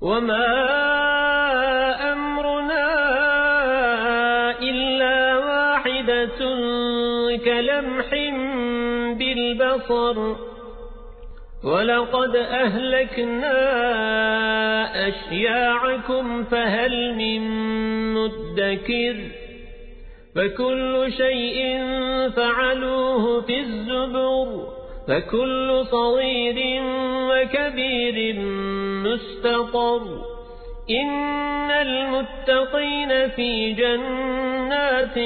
وما أمرنا إلا واحدة كلمح بالبصر ولقد أهلكنا أشياعكم فهل من مدكر فكل شيء فعلوه في الزبر فكل صغير وكبير مستطر. إن المتقين في جنات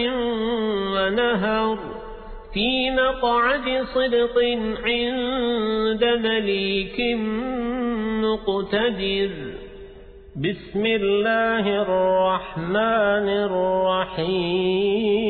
ونهر في مقعد صدق عند مليك مقتدر. بسم الله الرحمن الرحيم.